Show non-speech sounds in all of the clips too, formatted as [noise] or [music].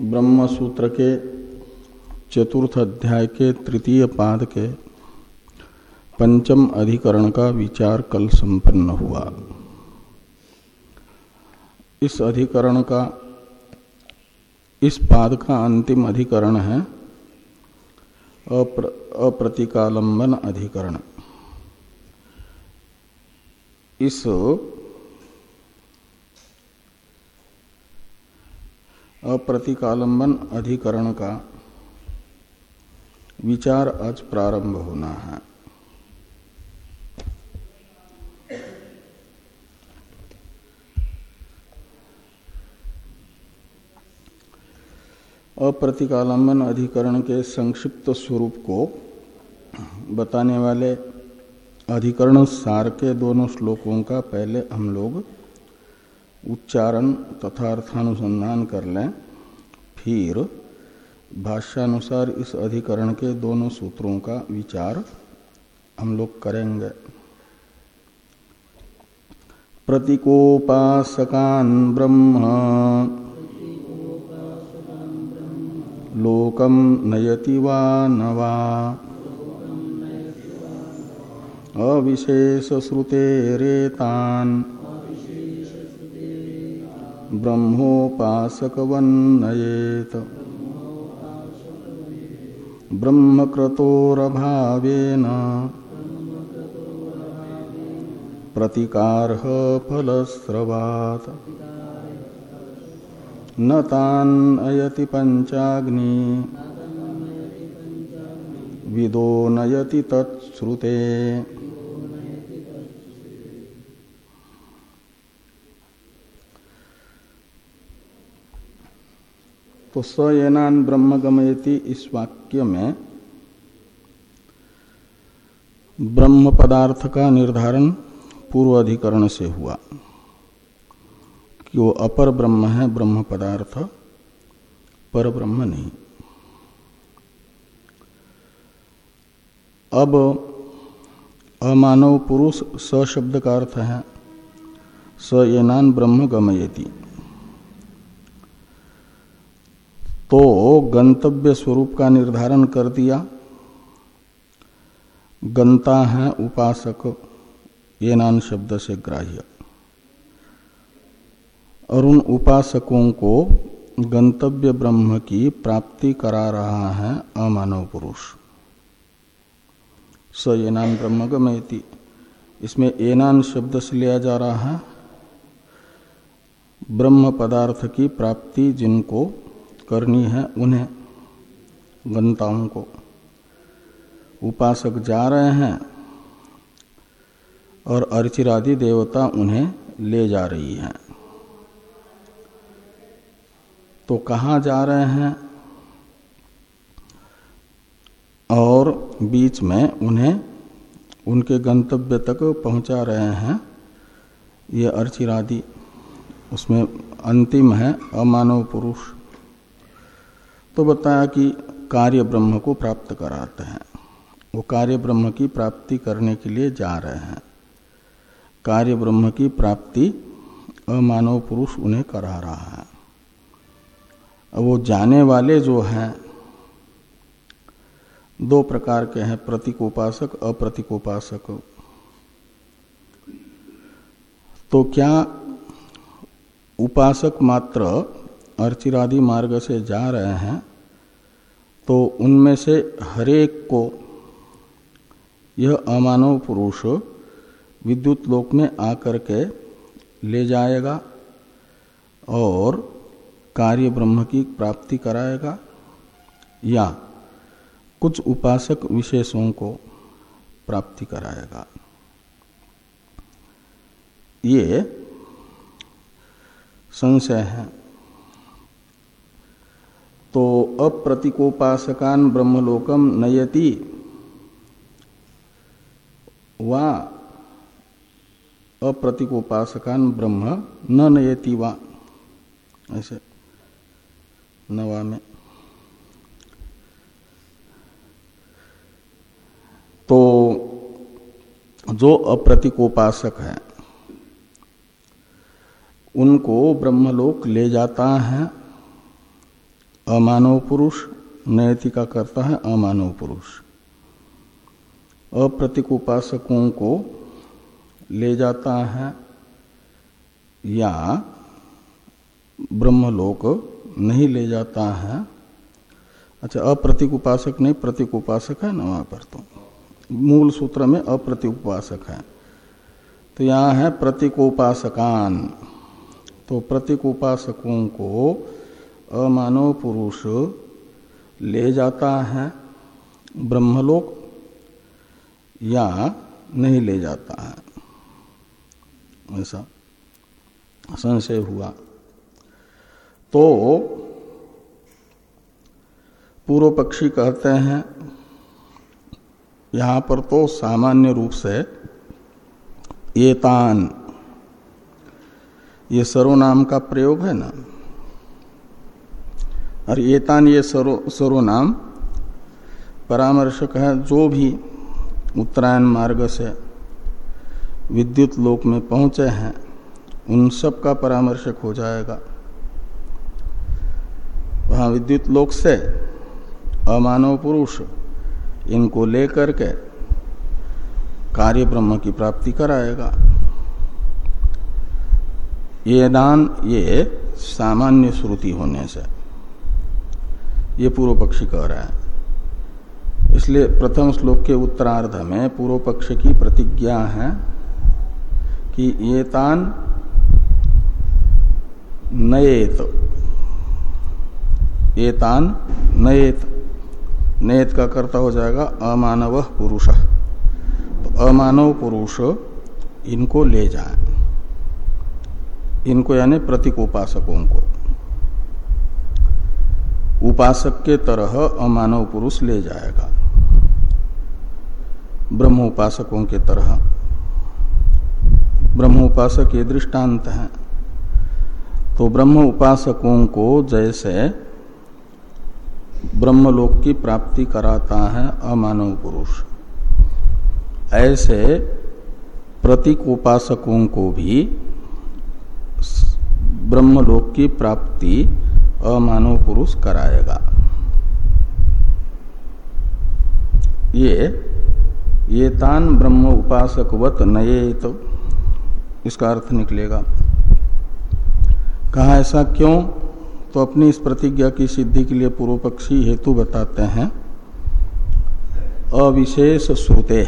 ब्रह्म सूत्र के चतुर्थ अध्याय के तृतीय पाद के पंचम अधिकरण का विचार कल संपन्न हुआ। इस अधिकरण का इस पाद का अंतिम अधिकरण है अप्र, अप्रतिकालंबन अधिकरण। इस अप्रतिकालंबन अधिकरण का विचार आज प्रारंभ होना है। अप्रतिकालंबन अधिकरण के संक्षिप्त स्वरूप को बताने वाले अधिकरण सार के दोनों श्लोकों का पहले हम लोग उच्चारण तथा अर्थानुसंधान कर लें। फिर भाष्यानुसार इस अधिकरण के दोनों सूत्रों का विचार हम लोग करेंगे। प्रतीकोपासकान ब्रह्म। लोकम नयति वा नवा अविशेष श्रुतेरेतान् ब्रह्मोपासकवन्नयेत। ब्रह्मक्रतोरभावेन प्रतिकारः फलस्रवात् न तान् अयति पञ्चाग्नि विदो नयति तत्श्रुते। तो स येनान ब्रह्म गमयति इस वाक्य में ब्रह्म पदार्थ का निर्धारण पूर्व अधिकरण से हुआ कि वो अपर ब्रह्म है, ब्रह्म पदार्थ, पर ब्रह्म नहीं। अब अमानव पुरुष स शब्द का अर्थ है स येनान ब्रह्म गमयति। तो गंतव्य स्वरूप का निर्धारण कर दिया। गंता है उपासक, ये नान शब्द से ग्राह्य। और उन उपासकों को गंतव्य ब्रह्म की प्राप्ति करा रहा है अमानव पुरुष। स एनान ब्रह्म गमयति इसमें एनान शब्द से लिया जा रहा है। ब्रह्म पदार्थ की प्राप्ति जिनको करनी है उन्हें गंताओं को। उपासक जा रहे हैं और अर्चिरादि देवता उन्हें ले जा रही हैं। तो कहाँ जा रहे हैं? और बीच में उन्हें उनके गंतव्य तक पहुँचा रहे हैं। ये अर्चिरादि, उसमें अंतिम है अमानव पुरुष। तो बताया कि कार्य ब्रह्म को प्राप्त कराते हैं। वो कार्य ब्रह्म की प्राप्ति करने के लिए जा रहे हैं। कार्य ब्रह्म की प्राप्ति अमानव पुरुष उन्हें करा रहा है। वो जाने वाले जो हैं, दो प्रकार के हैं, प्रतीकोपासक, अप्रतीकोपासक। तो क्या उपासक मात्र अर्चिरादि मार्ग से जा रहे हैं? तो उनमें से हरेक को यह अमानव पुरुष विद्युत लोक में आकर के ले जाएगा और कार्य ब्रह्म की प्राप्ति कराएगा या कुछ उपासक विशेषों को प्राप्ति कराएगा। ये संशय है। तो अप्रतिकोपासकान ब्रह्मलोकम नयति। वा अप्रतिकोपासकान ब्रह्म न नयति वा। ऐसे नवा में। तो जो अप्रतिकोपासक है, उनको ब्रह्मलोक ले जाता है। अमानव पुरुष नयति का करता है, अमानव पुरुष। अप्रतिक उपासकों को ले जाता है या ब्रह्मलोक नहीं ले जाता है। अच्छा अप्रतिक उपासक नहीं, प्रतीक उपासक है ना वहाँ पर तो। मूल सूत्र में अप्रतिक उपासक है। तो यहाँ है प्रतीकोपासकान। तो प्रतीक उपासकों को अमानव पुरुष ले जाता है, ब्रह्मलोक या नहीं ले जाता है। ऐसा संशय हुआ। तो पूर्व पक्षी कहते हैं, यहाँ पर तो सामान्य रूप से एतान, ये सर्वनाम का प्रयोग है ना। और एतान ये सरो नाम। परामर्शक है, जो भी उत्तरायण मार्ग से विद्युत लोक में पहुँचे हैं, उन सब का परामर्शक हो जाएगा। वहाँ विद्युत लोक से अमानव पुरुष इनको लेकर के कार्य ब्रह्म की प्राप्ति कराएगा। ये दान, ये सामान्य श्रुति होने से ये पूर्व पक्षी कह रहा है। इसलिए प्रथम श्लोक के उत्तरार्ध में पूर्व पक्ष की प्रतिज्ञा है कि ये तान नएत ये तान नएत नएत का कर्ता हो जाएगा अमानव पुरुष। तो अमानव पुरुष इनको ले जाए। इनको यानी प्रतीक उपासकों को। उपासक के तरह अमानव पुरुष ले जाएगा। ब्रह्म उपासकों के तरह। ब्रह्म उपासक ये दृष्टांत है। तो ब्रह्म उपासकों को जैसे ब्रह्मलोक की प्राप्ति कराता है अमानव पुरुष, ऐसे प्रतीक उपासकों को भी ब्रह्मलोक की प्राप्ति अमानव पुरुष कराएगा। ये ये तान ब्रह्म उपासकवत नए तो इसका अर्थ निकलेगा, कहा ऐसा क्यों? तो अपनी इस प्रतिज्ञा की सिद्धि के लिए पूर्व पक्षी हेतु बताते हैं, अविशेष श्रुते।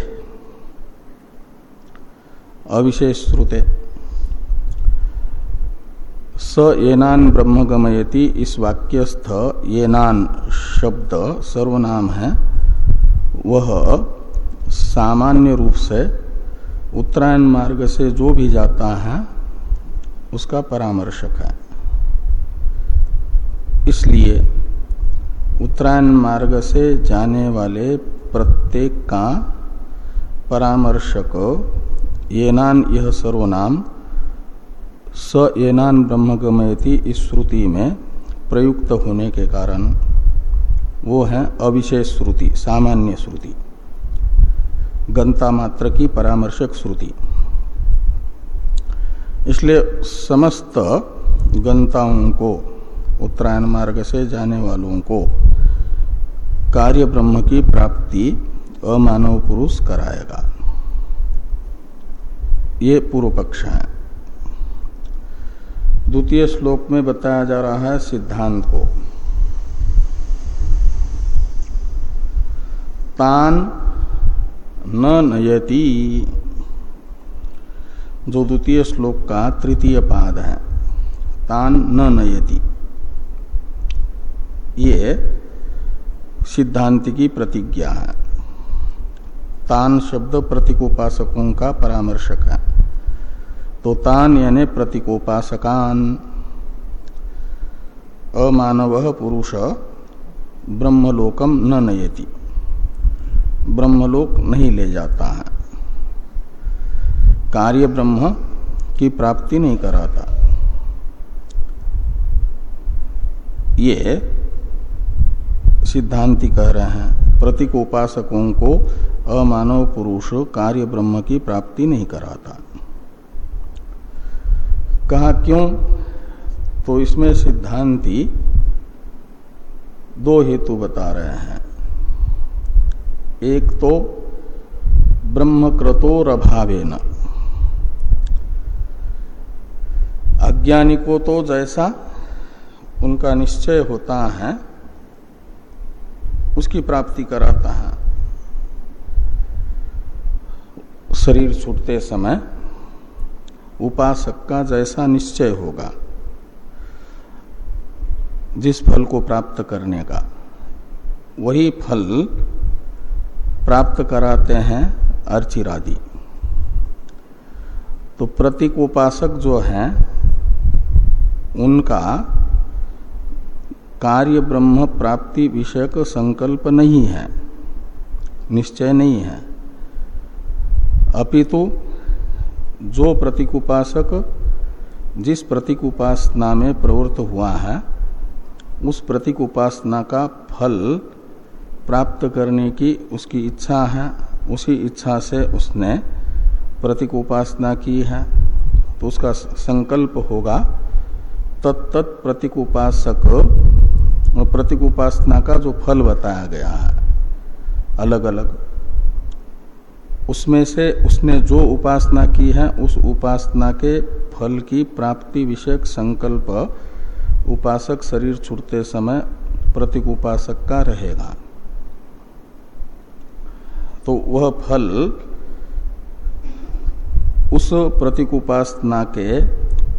अविशेष श्रुते। स येनान ब्रह्म गमयति इस वाक्यस्थ येनान शब्द सर्वनाम है। वह सामान्य रूप से उत्तरायण मार्ग से जो भी जाता है, उसका परामर्शक है। इसलिए उत्तरायण मार्ग से जाने वाले प्रत्येक का परामर्शक येनान यह सर्वनाम स एनान ब्रह्म गमयति इस श्रुति में प्रयुक्त होने के कारण वो है अविशेष श्रुति, सामान्य श्रुति। गंता मात्र की परामर्शक श्रुति। इसलिए समस्त गंताओं को, उत्तरायण मार्ग से जाने वालों को कार्य ब्रह्म की प्राप्ति अमानव पुरुष कराएगा। ये पूर्व पक्ष है। द्वितीय श्लोक में बताया जा रहा है सिद्धांत को। तान न नयति, जो द्वितीय श्लोक का तृतीय पाद है, तान न नयति। ये सिद्धांत की प्रतिज्ञा है। तान शब्द प्रतीकोपासकों का परामर्शक है। तो तान यानी प्रतीकोपासकान। अमानव पुरुष ब्रह्मलोकम न नयति। ब्रह्मलोक नहीं ले जाता है। कार्य ब्रह्म की प्राप्ति नहीं कराता। ये सिद्धांति कह रहे हैं प्रतीक उपासकों को अमानव पुरुष कार्य ब्रह्म की प्राप्ति नहीं कराता। कहा क्यों? तो इसमें सिद्धांति दो हेतु बता रहे हैं। एक तो ब्रह्म ब्रह्मक्रतोर अभावेन अज्ञानी को तो जैसा उनका निश्चय होता है, उसकी प्राप्ति कराता है। शरीर छूटते समय उपासक का जैसा निश्चय होगा, जिस फल को प्राप्त करने का, वही फल प्राप्त कराते हैं अर्चिरादि। तो प्रतीक उपासक जो हैं, उनका कार्य ब्रह्म प्राप्ति विषयक संकल्प नहीं है, निश्चय नहीं है। अपितु जो प्रतीक उपासक जिस प्रतीक उपासना में प्रवृत्त हुआ है, उस प्रतीक उपासना का फल प्राप्त करने की उसकी इच्छा है, उसी इच्छा से उसने प्रतीक उपासना की है तो उसका संकल्प होगा तत्त प्रतीक उपासक प्रतीक उपासना का जो फल बताया गया है अलग अलग उसमें से उसने जो उपासना की है, उस उपासना के फल की प्राप्ति विषयक संकल्प उपासक शरीर छूटते समय प्रतीक उपासक का रहेगा। तो वह फल उस प्रतीक उपासना के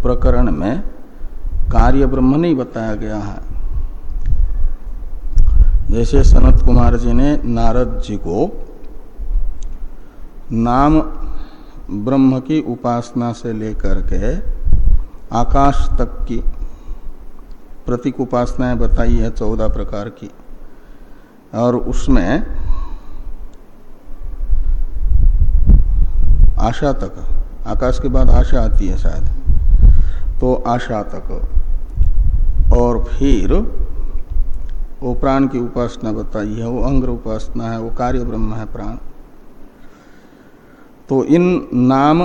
प्रकरण में कार्य ब्रह्म नहीं बताया गया है। जैसे सनत कुमार जी ने नारद जी को नाम ब्रह्म की उपासना से लेकर के आकाश तक की प्रतीक उपासनाएँ बताई है चौदह प्रकार की। और उसमें आशा तक, आकाश के बाद आशा आती है शायद। तो आशा तक, और फिर वो प्राण की उपासना बताई है, वो अंग्र उपासना है, वो कार्य ब्रह्म है प्राण। तो इन नाम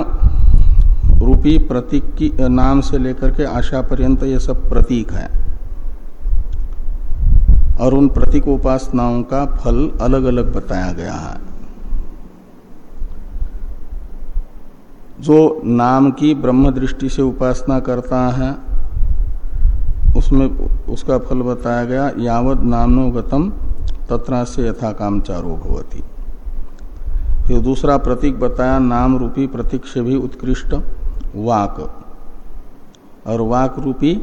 रूपी प्रतीक की नाम से लेकर के आशा पर्यंत ये सब प्रतीक है। और उन प्रतीक उपासनाओं का फल अलग अलग बताया गया है। जो नाम की ब्रह्म दृष्टि से उपासना करता है, उसमें उसका फल बताया गया यावत नामनो गतम तत्रा से यथा कामचारो भवती। फिर दूसरा प्रतीक बताया, नाम रूपी प्रतीक से भी उत्कृष्ट वाक। और वाक रूपी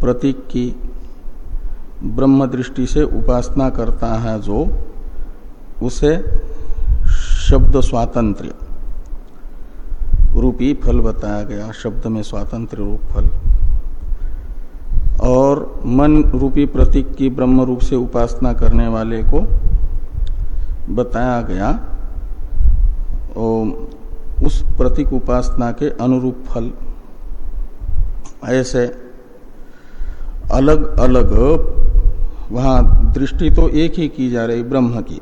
प्रतीक की ब्रह्म दृष्टि से उपासना करता है जो, उसे शब्द स्वातंत्र रूपी फल बताया गया, शब्द में स्वातंत्र रूप फल। और मन रूपी प्रतीक की ब्रह्म रूप से उपासना करने वाले को बताया गया उस प्रतीक उपासना के अनुरूप फल। ऐसे अलग अलग, वहाँ दृष्टि तो एक ही की जा रही ब्रह्म की।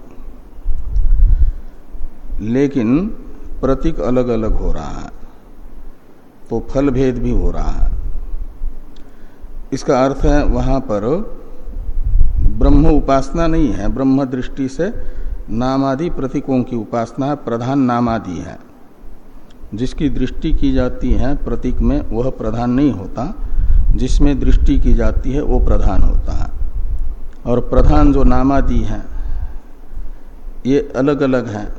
लेकिन प्रतीक अलग अलग हो रहा है तो फल भेद भी हो रहा है। इसका अर्थ है, वहाँ पर ब्रह्म उपासना नहीं है, ब्रह्म दृष्टि से नामादि प्रतीकों की उपासना प्रधान नामादि है। जिसकी दृष्टि की जाती है प्रतीक में, वह प्रधान नहीं होता। जिसमें दृष्टि की जाती है, वो प्रधान होता है। और प्रधान जो नामादि हैं, ये अलग अलग हैं।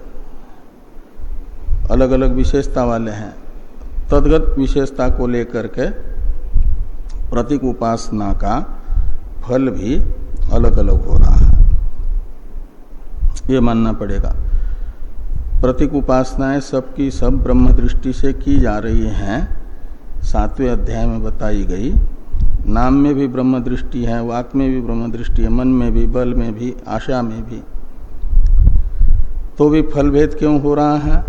अलग अलग विशेषता वाले हैं। तदगत विशेषता को लेकर के प्रतीक उपासना का फल भी अलग अलग हो रहा है। ये मानना पड़ेगा। प्रतीक उपासनाएँ सबकी सब ब्रह्म दृष्टि से की जा रही हैं, सातवें अध्याय में बताई गई। नाम में भी ब्रह्म दृष्टि है, वाक में भी ब्रह्म दृष्टि है, मन में भी, बल में भी, आशा में भी। तो भी फल भेद क्यों हो रहा है?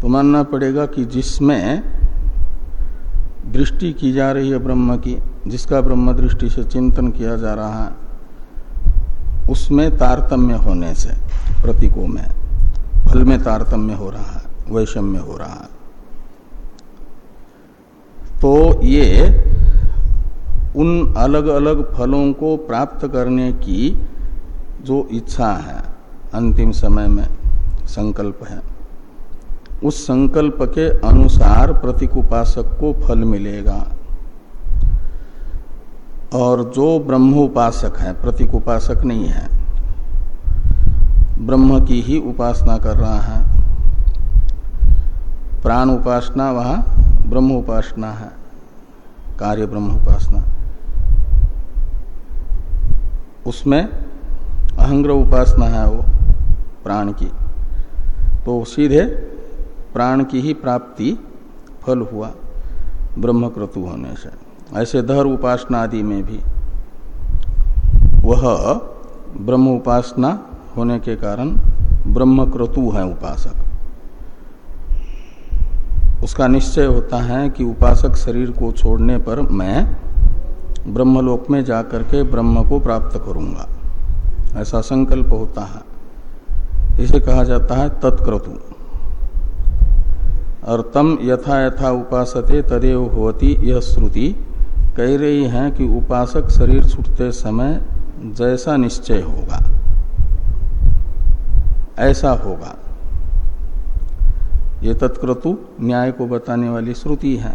तो मानना पड़ेगा कि जिसमें दृष्टि की जा रही है ब्रह्म की, जिसका ब्रह्म दृष्टि से चिंतन किया जा रहा है उसमें तारतम्य होने से, प्रतीकों में, फल में तारतम्य हो रहा है, वैषम्य हो रहा है। तो ये उन अलग अलग फलों को प्राप्त करने की जो इच्छा है, अंतिम समय में संकल्प है, उस संकल्प के अनुसार प्रतीक उपासक को फल मिलेगा। और जो ब्रह्मोपासक है, प्रतीक उपासक नहीं है। ब्रह्म की ही उपासना कर रहा है। प्राण उपासना वह ब्रह्म उपासना है। कार्य ब्रह्म उपासना। उसमें अहंग्र उपासना है वो, प्राण की। तो सीधे प्राण की ही प्राप्ति फल हुआ ब्रह्मक्रतु होने से। ऐसे धर उपासना आदि में भी। वह ब्रह्म उपासना होने के कारण ब्रह्मक्रतु है उपासक। उसका निश्चय होता है कि उपासक शरीर को छोड़ने पर मैं ब्रह्मलोक में जाकर के ब्रह्म को प्राप्त करूँगा। ऐसा संकल्प होता है। इसे कहा जाता है तत्क्रतु। और तम यथा यथा उपासते तदेव होती यह श्रुति। कह रही है कि उपासक शरीर छूटते समय जैसा निश्चय होगा। ऐसा होगा। ये तत्क्रतु न्याय को बताने वाली श्रुति है।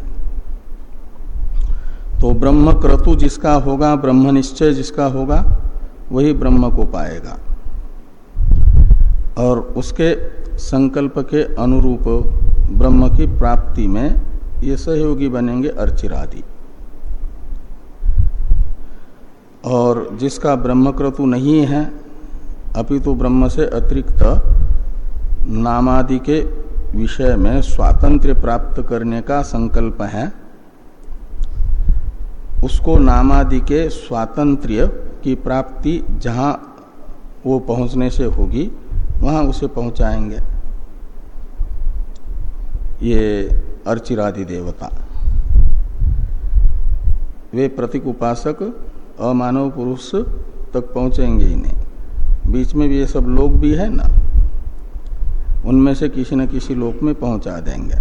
तो ब्रह्म क्रतु जिसका होगा, ब्रह्म निश्चय जिसका होगा, वही ब्रह्म को पाएगा। और उसके संकल्प के अनुरूप ब्रह्म की प्राप्ति में ये सहयोगी बनेंगे अर्चिरादि। और जिसका ब्रह्मक्रतु नहीं है, अपितु तो ब्रह्म से अतिरिक्त नामादि के विषय में स्वातंत्र प्राप्त करने का संकल्प है, उसको नामादि के स्वातंत्र्य की प्राप्ति जहाँ वो पहुँचने से होगी, वहाँ उसे पहुंचाएँगे। ये अर्चिरादि देवता। वे प्रतीक उपासक अमानव पुरुष तक पहुँचेंगे ही नहीं। बीच में भी ये सब लोग भी है ना, उनमें से किसी न किसी लोक में पहुँचा देंगे।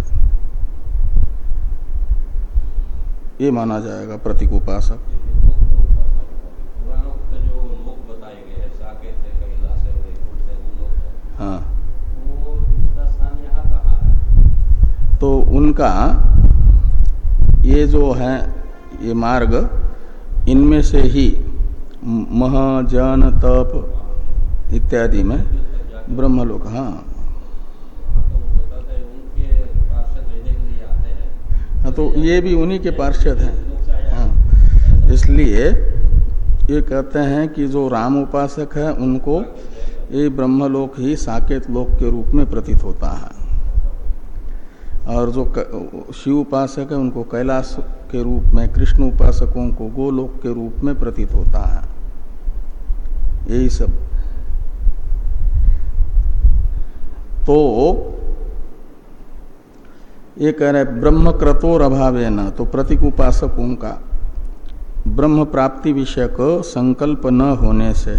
ये माना जाएगा प्रतीक उपासक। हाँ। तो उनका ये जो है, ये मार्ग इनमें से ही मह जन तप इत्यादि में ब्रह्मलोक हाँ। हाँ तो ये भी उन्हीं के पार्षद हैं। हाँ। इसलिए ये कहते हैं कि जो राम उपासक है, उनको ये ब्रह्मलोक ही साकेत लोक के रूप में प्रतीत होता है। और जो शिव उपासक है, उनको कैलाश के रूप में, कृष्ण उपासकों को गोलोक के रूप में प्रतीत होता है। यही सब। तो ये कह रहे ब्रह्म क्रतोर अभावे न तो प्रतीक उपासकों का ब्रह्म प्राप्ति विषयक संकल्प न होने से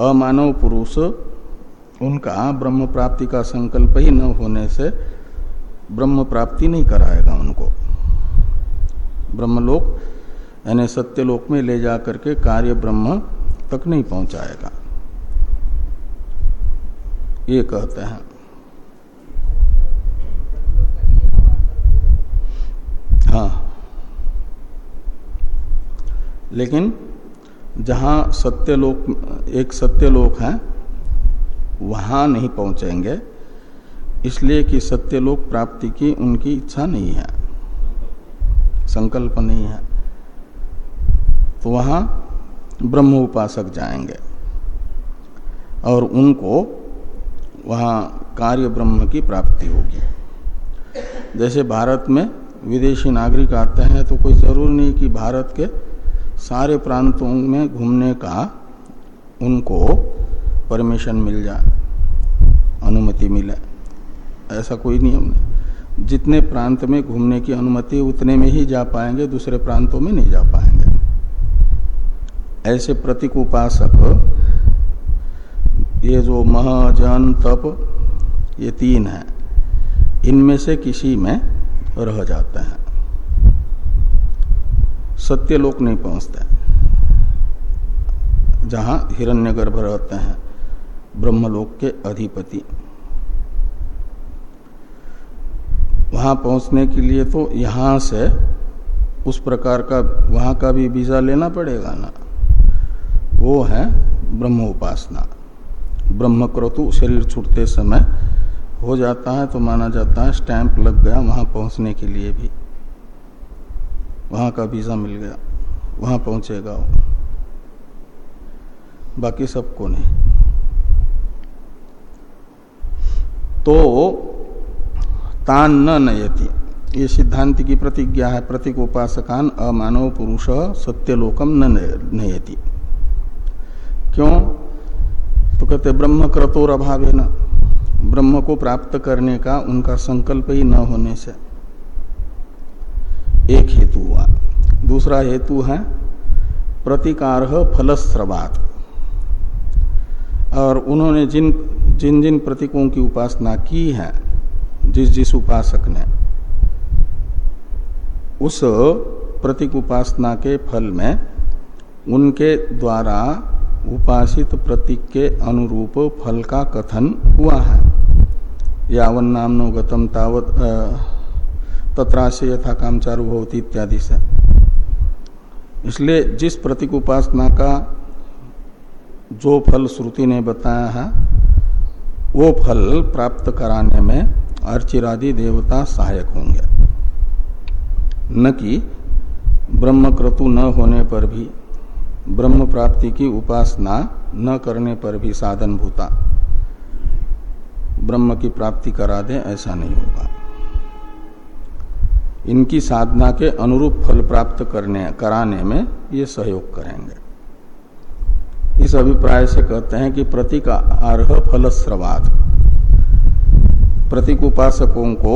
अमानव पुरुष, उनका ब्रह्म प्राप्ति का संकल्प ही न होने से ब्रह्म प्राप्ति नहीं कराएगा उनको। ब्रह्मलोक, यानी सत्यलोक में ले जाकर के कार्य ब्रह्म तक नहीं पहुंचाएगा। ये कहते हैं। हाँ। लेकिन जहाँ सत्यलोक, एक सत्यलोक है, वहाँ नहीं पहुँचेंगे, इसलिए कि सत्यलोक प्राप्ति की उनकी इच्छा नहीं है। संकल्प नहीं है तो वहाँ ब्रह्म उपासक जाएँगे और उनको वहाँ कार्य ब्रह्म की प्राप्ति होगी। जैसे भारत में विदेशी नागरिक आते हैं तो कोई ज़रूर नहीं कि भारत के सारे प्रांतों में घूमने का उनको परमिशन मिल जाए, अनुमति मिले। ऐसा कोई नियम नहीं। जितने प्रांत में घूमने की अनुमति, उतने में ही जा पाएँगे, दूसरे प्रांतों में नहीं जा पाएँगे। ऐसे प्रतीक उपासक, ये जो मह जन तप ये तीन है। इनमें से किसी में रह जाते हैं। सत्यलोक नहीं पहुँचते। जहाँ हिरण्यगर्भ रहते हैं, ब्रह्मलोक के अधिपति। वहाँ पहुँचने के लिए तो यहाँ से उस प्रकार का, वहाँ का भी वीज़ा लेना पड़ेगा ना। वो है ब्रह्म उपासना। ब्रह्म क्रतु शरीर छूटते समय हो जाता है तो माना जाता है स्टैंप लग गया वहाँ पहुँचने के लिए भी। वहाँ का वीज़ा मिल गया, वहाँ पहुंचेगा वो। बाकी सबको नहीं। तो तान न नयति। ये सिद्धांत की प्रतिज्ञा है, प्रतीक उपासकान अमानव पुरुष सत्यलोकम न नयति। क्यों? तो कहते ब्रह्म क्रतोर अभाव न ब्रह्म को प्राप्त करने का उनका संकल्प ही न होने से। एक हेतु हुआ। दूसरा हेतु है, प्रतिकार फलस्रवात। और उन्होंने जिन जिन जिन प्रतीकों की उपासना की है जिस जिस उपासक ने उस प्रतीक उपासना के फल में उनके द्वारा उपासित प्रतीक के अनुरूप फल का कथन हुआ है। यावन नामनो गतम तावत तत्राशय यथा कामचारु भवती इत्यादि से। इसलिए जिस प्रतीक उपासना का जो फल श्रुति ने बताया है, वो फल प्राप्त कराने में अर्चिरादि देवता सहायक होंगे। न कि ब्रह्म क्रतु न होने पर भी, ब्रह्म प्राप्ति की उपासना न करने पर भी साधन भूता। ब्रह्म की प्राप्ति करा दे, ऐसा नहीं होगा। इनकी साधना के अनुरूप फल प्राप्त करने, कराने में ये सहयोग करेंगे। इस अभिप्राय से कहते हैं कि प्रतीक अर्ह फलस्रवाद। प्रतीक उपासकों को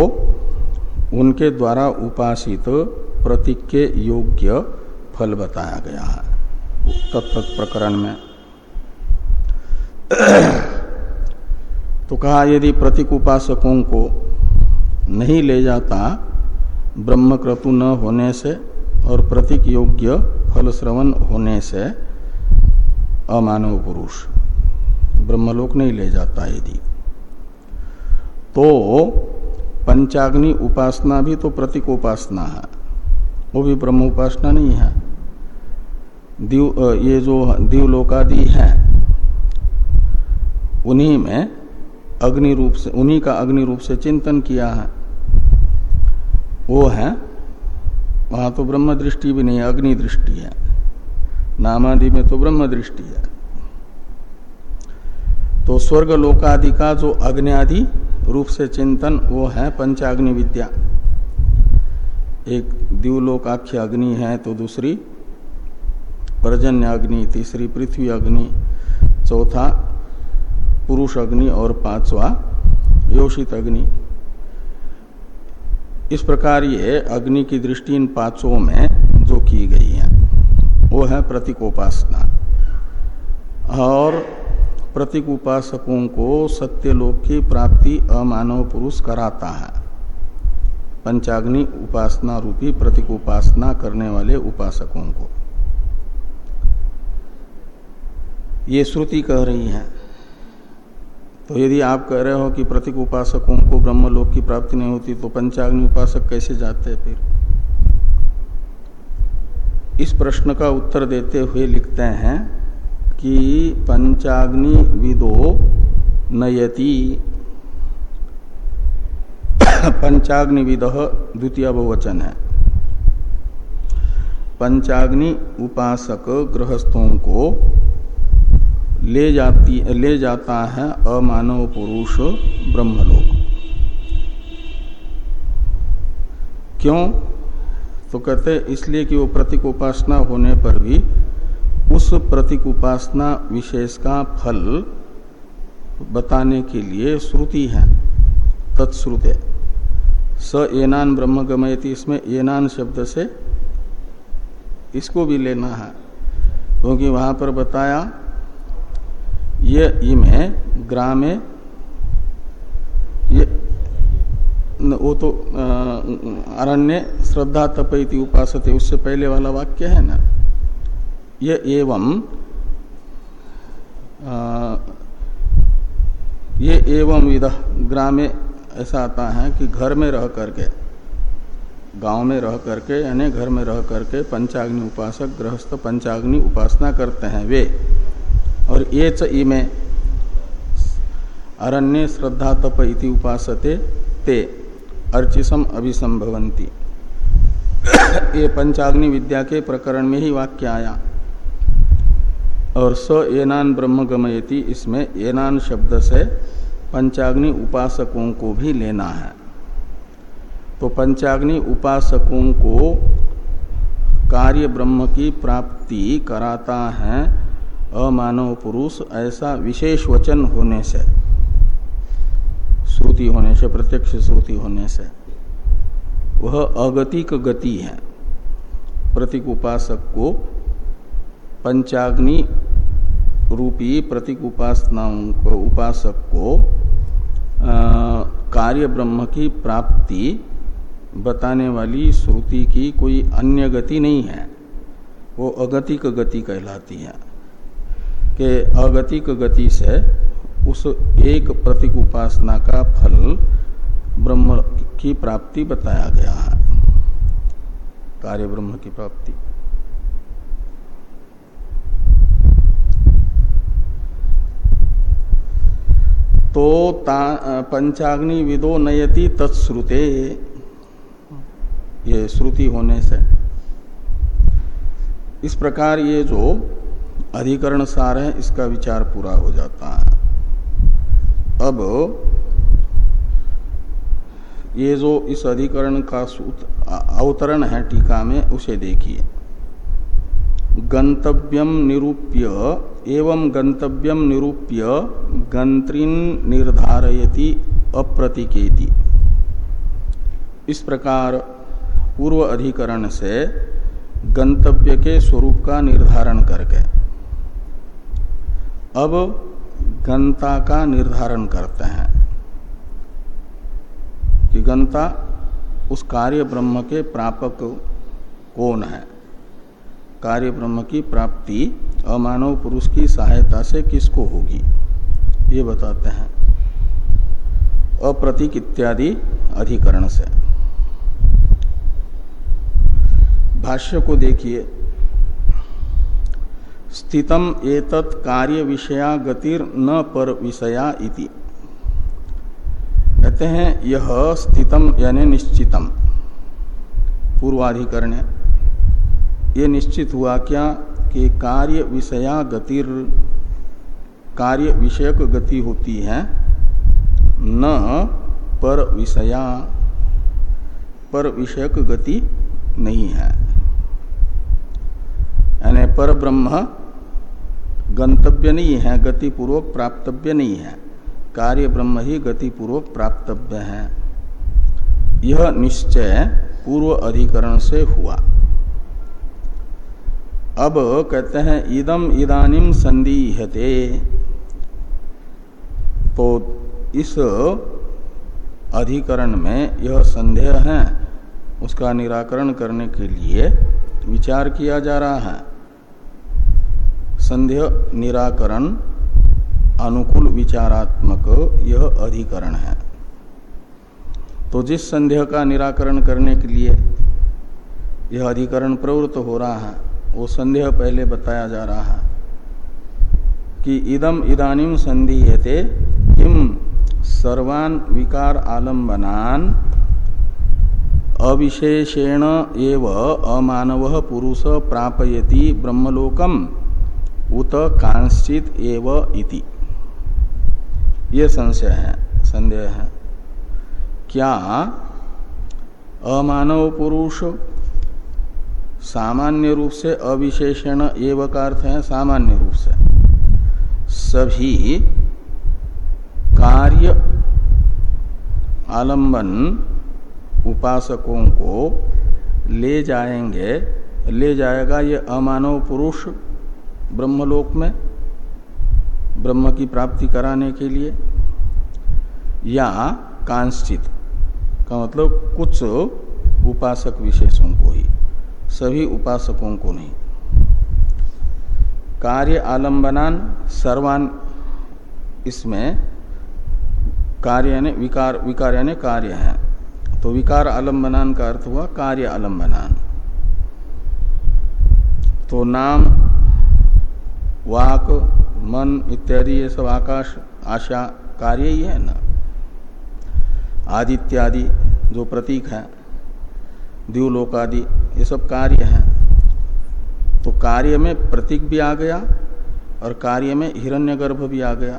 उनके द्वारा उपासित प्रतीक के योग्य फल बताया गया है। तत्त प्रकरण में। तो कहा, यदि प्रतीक उपासकों को नहीं ले जाता ब्रह्म क्रतु न होने से और प्रतीक योग्य फल श्रवण होने से अमानव पुरुष ब्रह्मलोक नहीं ले जाता यदि। तो पंचाग्नि उपासना भी तो प्रतीक उपासना है। वो भी ब्रह्म उपासना नहीं है। दिव ये जो दिवलोकादि है, उन्हीं में अग्नि रूप से, उन्हीं का अग्नि रूप से चिंतन किया है। वो है, वहाँ तो ब्रह्म दृष्टि भी नहीं अग्नि दृष्टि है। नामादि में तो ब्रह्म दृष्टि है। तो स्वर्ग लोकादि का जो अग्नि आदि रूप से चिंतन, वो है पंचाग्नि विद्या। एक दिवलोकाख्य अग्नि है तो दूसरी पर्जन्य अग्नि तीसरी पृथ्वी अग्नि, चौथा पुरुष अग्नि और पांचवा योषित अग्नि। इस प्रकार ये अग्नि की दृष्टि इन पाँचों में जो की गई है, वो है प्रतीकोपासना। और प्रतीक उपासकों को सत्यलोक की प्राप्ति अमानव पुरुष कराता है। पंचाग्नि उपासना रूपी प्रतीक उपासना करने वाले उपासकों को। ये श्रुति कह रही है। तो यदि आप कह रहे हो कि प्रतीक उपासकों को ब्रह्मलोक की प्राप्ति नहीं होती तो पंचाग्नि उपासक कैसे जाते हैं फिर? इस प्रश्न का उत्तर देते हुए लिखते हैं कि पंचाग्नि विदो नयति। पंचाग्नि विद द्वितीय बहुवचन है। पंचाग्नि उपासक गृहस्थों को ले जाती, ले जाता है अमानव पुरुष ब्रह्मलोक। क्यों? तो कहते इसलिए कि वो प्रतीक उपासना होने पर भी उस प्रतीक उपासना विशेष का फल बताने के लिए श्रुति है तत्श्रुते स एनान ब्रह्म गमयती इसमें एनान शब्द से इसको भी लेना है। क्योंकि वहाँ पर बताया ये इमे ग्रामे ये न, वो तो अरण्य श्रद्धा तपैति उपासते उससे पहले वाला वाक्य है ना? ये एवं ये एवं विध ग्रामे ऐसा आता है कि घर में रह करके, गाँव में रह करके, यानी घर में रह करके पंचाग्नि उपासक, गृहस्थ पंचाग्नि उपासना करते हैं वे। और ये च इमे अरण्य श्रद्धा तप इति उपासते ते, अर्चिसम अभिसंभवंती [coughs] ये पंचाग्नि विद्या के प्रकरण में ही वाक्य आया। और स एनान ब्रह्म गमयति इसमें एनान शब्द से पंचाग्नि उपासकों को भी लेना है। तो पंचाग्नि उपासकों को कार्य ब्रह्म की प्राप्ति कराता है अमानव पुरुष, ऐसा विशेष वचन होने से, श्रुति होने से, प्रत्यक्ष श्रुति होने से। वह अगतिक गति है। प्रतीक उपासक को पंचाग्नि रूपी प्रतीक उपासनाओं को उपासक को कार्य ब्रह्म की प्राप्ति बताने वाली श्रुति की कोई अन्य गति नहीं है। वो अगतिक गति कहलाती है। कि अगतिक गति से उस एक प्रतीक उपासना का फल ब्रह्म की प्राप्ति बताया गया है। कार्य ब्रह्म की प्राप्ति। तो पंचाग्नि विदो नयति तत्श्रुते। ये श्रुति होने से। इस प्रकार ये जो अधिकरण सार है, इसका विचार पूरा हो जाता है। अब ये जो इस अधिकरण का अवतरण है टीका में, उसे देखिए। गंतव्यम निरूप्य एवं गंतव्यम निरूप्य गंत्रिन निर्धारयति अप्रतिकेति। इस प्रकार पूर्व अधिकरण से गंतव्य के स्वरूप का निर्धारण करके। अब गंता का निर्धारण करते हैं कि गंता उस कार्य ब्रह्म के प्रापक कौन है? कार्य ब्रह्म की प्राप्ति अमानव पुरुष की सहायता से किसको होगी? ये बताते हैं। अप्रतीक इत्यादि अधिकरण से। भाष्य को देखिए। स्थितम एतत् कार्य विषया गतिर न पर विषया इति। कहते हैं, यह स्थितम यानी निश्चितम। पूर्वाधिकरण ये निश्चित हुआ क्या? कि कार्य विषया गतिर, कार्य विषयक गति होती है, न पर विषया, पर विषयक गति नहीं है। यानी पर ब्रह्म गंतव्य नहीं है गति पूर्वक प्राप्तव्य नहीं है। कार्य ब्रह्म ही गति पूर्वक प्राप्तव्य है। यह निश्चय पूर्व अधिकरण से हुआ। अब कहते हैं, इदम इदानिम संदीहते। तो इस अधिकरण में यह संदेह है, उसका निराकरण करने के लिए विचार किया जा रहा है। संदेह निराकरण अनुकूल विचारात्मक यह अधिकरण है। तो जिस संदेह का निराकरण करने के लिए यह अधिकरण प्रवृत्त हो रहा है वो संदेह पहले बताया जा रहा है कि इदम इदानिम संधीयते किम सर्वान विकार आलम्बनान अविशेषेण एव अमानव पुरुष प्रापयति ब्रह्मलोकम उत कांश्चित एव इति। ये संशय है, संदेह है। क्या अमानव पुरुष सामान्य रूप से अविशेषण एवं का अर्थ है सामान्य रूप से। सभी कार्य आलंबन उपासकों को ले जाएँगे, ले जाएगा ये अमानव पुरुष ब्रह्मलोक में, ब्रह्म की प्राप्ति कराने के लिए, या कांश्चित, का मतलब कुछ उपासक विशेषों को ही। सभी उपासकों को नहीं। कार्य आलंबनान सर्वान इसमें कार्य यानी विकार विकार यानी कार्य है। तो विकार आलंबनान का अर्थ हुआ कार्य आलंबनान तो नाम, वाक, मन इत्यादि ये सब आकाश, आशा, कार्य ही है ना। आदित्यादि जो प्रतीक है द्यूलोक आदि ये सब कार्य हैं। तो कार्य में प्रतीक भी आ गया और कार्य में हिरण्यगर्भ भी आ गया।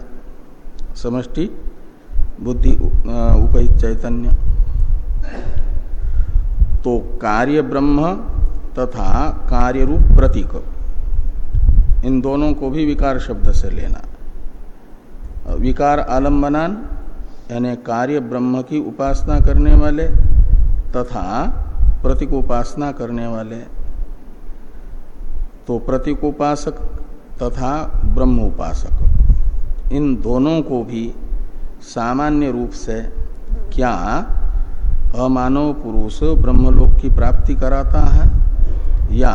समष्टि, बुद्धि उपहित चैतन्य। तो कार्य ब्रह्म तथा कार्य रूप प्रतीक। इन दोनों को भी विकार शब्द से लेना। विकार आलम्बनान, यानी कार्य ब्रह्म की उपासना करने वाले तथा प्रतीक उपासना करने वाले। तो प्रतीक उपासक तथा ब्रह्म उपासक इन दोनों को भी सामान्य रूप से क्या अमानव पुरुष ब्रह्मलोक की प्राप्ति कराता है, या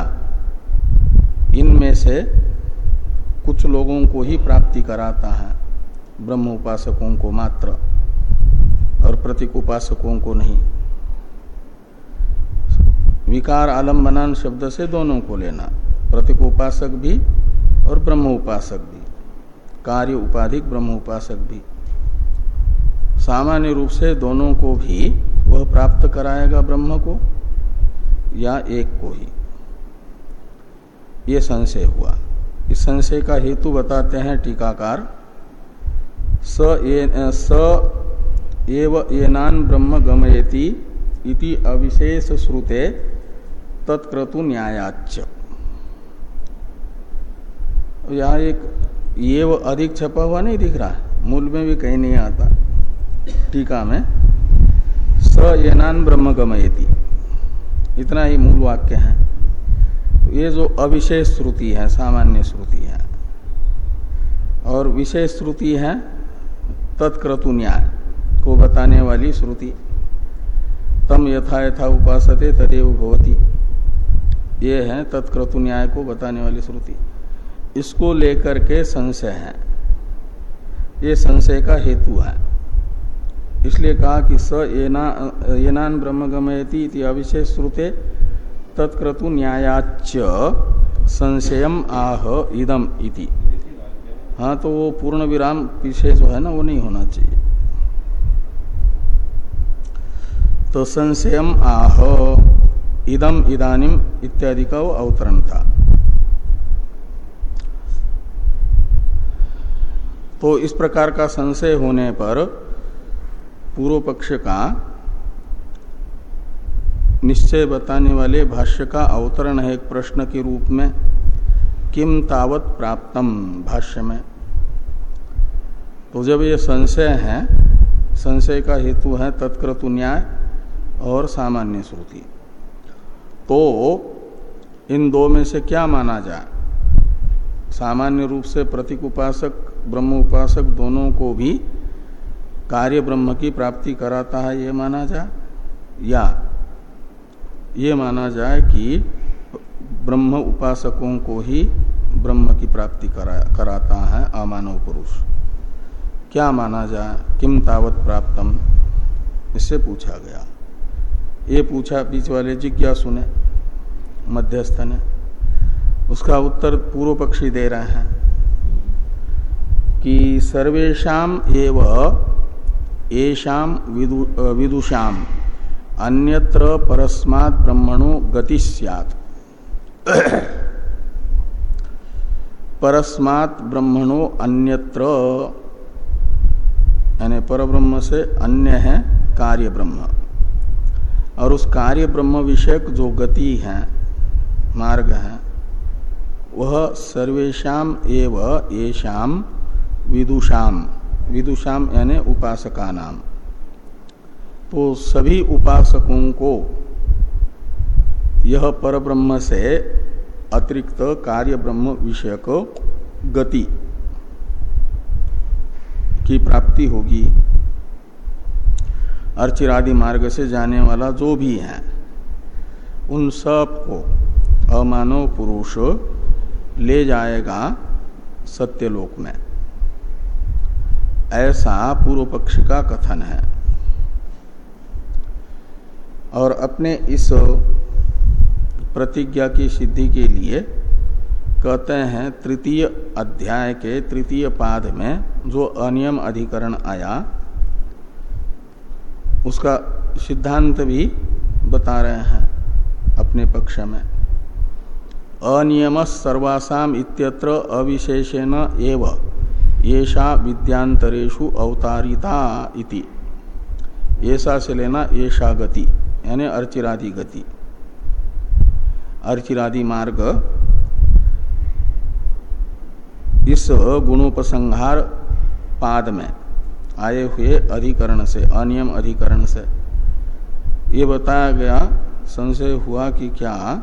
इनमें से कुछ लोगों को ही प्राप्ति कराता है ब्रह्म उपासकों को मात्र, और प्रतीक उपासकों को नहीं। विकार आलम्बनान शब्द से दोनों को लेना। प्रतीक उपासक भी और ब्रह्म उपासक भी। कार्य उपाधिक ब्रह्म उपासक भी। सामान्य रूप से दोनों को भी वह प्राप्त कराएगा ब्रह्म को या एक को ही। ये संशय हुआ। इस संशय का हेतु बताते हैं टीकाकार, स स एव येनान ब्रह्म गमयति इति अविशेष श्रुते तत्क्रतु न्यायाच यहाँ एक ये वो अधिक छपा हुआ नहीं दिख रहा मूल में भी कहीं नहीं आता। टीका में, स येनान ब्रह्म गमयति इतना ही मूल वाक्य है। तो ये जो अविशेष श्रुति है, सामान्य श्रुति है, और विशेष श्रुति है तत्क्रतु न्याय को बताने वाली श्रुति। तम यथा यथा उपासते तदेव भवती। ये है तत्क्रतु न्याय को बताने वाली श्रुति। इसको लेकर के संशय है। ये संशय का हेतु है। इसलिए कहा कि स येनान ब्रह्म गमयती अविशेष श्रुते तत्क्रतु न्यायाच संशयम आह इदम इति। हाँ तो वो पूर्ण विराम पीछे जो है ना, वो नहीं होना चाहिए। तो संशयम आह। इदम, इदानिम इत्यादि का वो अवतरण था तो इस प्रकार का संशय होने पर पूर्व पक्ष का निश्चय बताने वाले भाष्य का अवतरण है एक प्रश्न के रूप में, किम तावत प्राप्तम भाष्य में। तो जब ये संशय है, संशय का हेतु है तत्क्रतु न्याय और सामान्य श्रुति। तो इन दो में से क्या माना जाए? सामान्य रूप से प्रतीक उपासक ब्रह्म उपासक दोनों को भी कार्य ब्रह्म की प्राप्ति कराता है ये माना जाए? या ये माना जाए कि ब्रह्म उपासकों को ही ब्रह्म की प्राप्ति करा, कराता है अमानव पुरुष। क्या माना जाए? किम तावत प्राप्तम? इससे पूछा गया। ये पूछा बीच वाले जिज्ञासु ने मध्यस्थ ने। उसका उत्तर पूर्व पक्षी दे रहे हैं कि सर्वेशा एव येषाम विदु, विदुषाम अन्यत्र परस्मात् ब्रह्मणो गति सैत् परस्मात् ब्रह्मणो अन्यत्र यानी पर ब्रह्म से अन्य है कार्य ब्रह्म और उस कार्य ब्रह्म विषयक जो गति है, मार्ग है, वह सर्वेशम एव येषाम विदुषाम। विदुषाम यानी उपासका नाम तो सभी उपासकों को यह पर ब्रह्म से अतिरिक्त कार्य ब्रह्म विषयक गति की प्राप्ति होगी। अर्चिरादि मार्ग से जाने वाला जो भी है, उन सबको अमानव पुरुष ले जाएगा सत्यलोक में। ऐसा पूर्व पक्ष का कथन है। और अपने इस प्रतिज्ञा की सिद्धि के लिए कहते हैं, तृतीय अध्याय के तृतीय पाद में जो अनियम अधिकरण आया उसका सिद्धांत भी बता रहे हैं अपने पक्ष में। अनियम सर्वासाम इत्यत्र अविशेषेण एव येषा विद्यांतरेशु अवतारिता इति। ऐसा से लेना येषा गति, यानी अर्चिरादि गति। अर्चिरादि मार्ग, इस गुणोपसंहार पाद में। आए हुए अधिकरण से, अनियम अधिकरण से। ये बताया गया, संशय हुआ कि क्या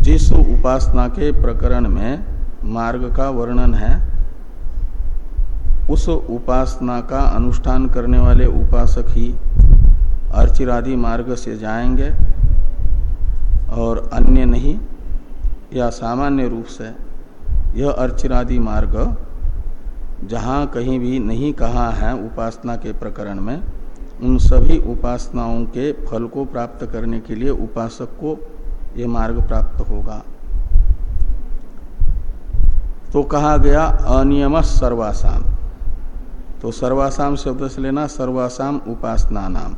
जिस उपासना के प्रकरण में मार्ग का वर्णन है, उस उपासना का अनुष्ठान करने वाले उपासक ही अर्चिरादि मार्ग से जाएँगे और अन्य नहीं, या सामान्य रूप से यह अर्चिरादि मार्ग जहाँ कहीं भी नहीं कहा है उपासना के प्रकरण में, उन सभी उपासनाओं के फल को प्राप्त करने के लिए उपासक को ये मार्ग प्राप्त होगा। तो कहा गया अनियम सर्वासाम। तो सर्वासाम शब्द से लेना सर्वासाम उपासना नाम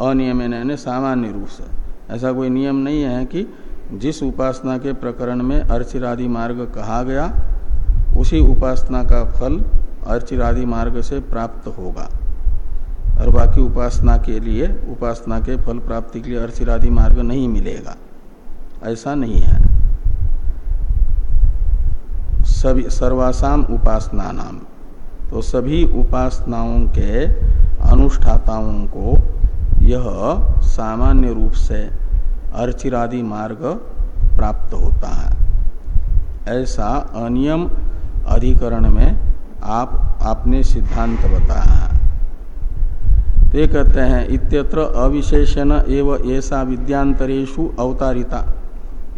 अनियम सामान्य रूप से। ऐसा कोई नियम नहीं है कि जिस उपासना के प्रकरण में अर्चिरादि मार्ग कहा गया उसी उपासना का फल अर्चिरादि मार्ग से प्राप्त होगा। और बाकी उपासना के लिए, उपासना के फल प्राप्ति के लिए अर्चिरादि मार्ग नहीं मिलेगा। ऐसा नहीं है। सभी, सर्वासाम उपासना नाम तो सभी उपासनाओं के अनुष्ठाताओं को यह सामान्य रूप से अर्चिरादि मार्ग प्राप्त होता है। ऐसा अनियम अधिकरण में आप आपने सिद्धांत बताया तो ये कहते हैं, इत्यत्र अविशेषण एवं ऐसा विद्यांतरेशु अवतारिता।